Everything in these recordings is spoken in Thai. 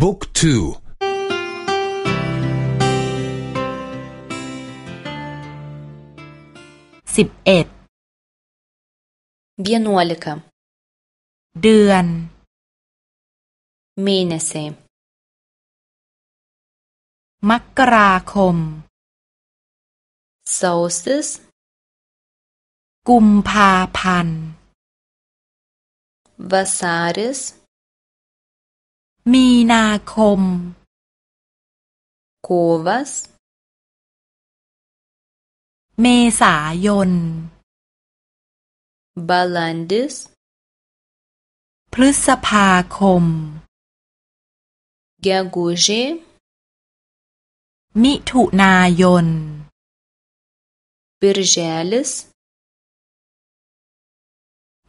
บุ๊กทูสิบเอ็ด vienuolika เดือน mėnesiai มกราคม sausis กุมภาพันธ์ vasaris มีนาคม kovas เมษายน balandis พฤษภาคม gegužė มิถุนายน birželis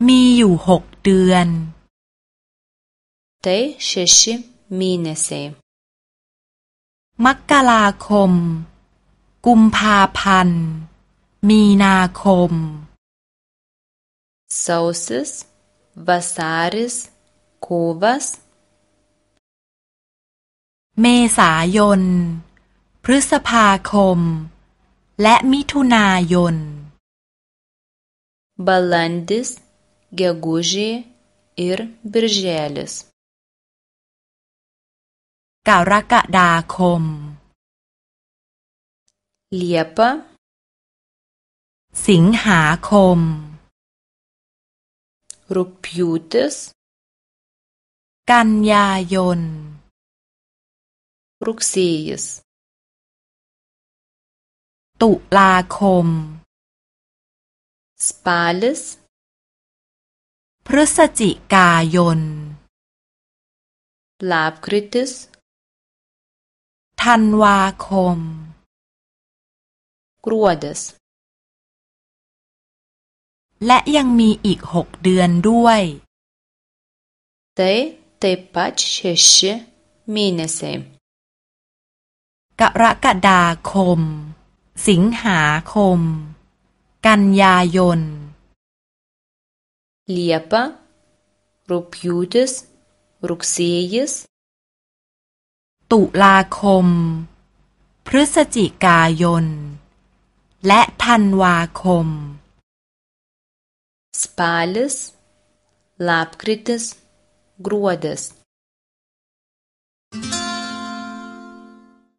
มีอยู่หกเดือน tai šeši mėnesiai มกราคม กุมภาพันธ์ มีนาคม sausis vasaris kovas เมษายน พฤษภาคม และมิถุนายน balandis gegužė ir birželis กรกฎาคม liepa สิงหาคม rugpjūtis กันยายน rugsėjis ตุลาคม spalis พฤศจิกายน lapkritis ธันวาคม gruodis และยังมีอีกหกเดือนด้วย tai taip pat šeši mėnesiai กรกฎาคม สิงหาคม กันยายน liepa rugpjūtis rugsėjis ตุลาคม พฤศจิกายน และธันวาคม spalis lapkritis gruodis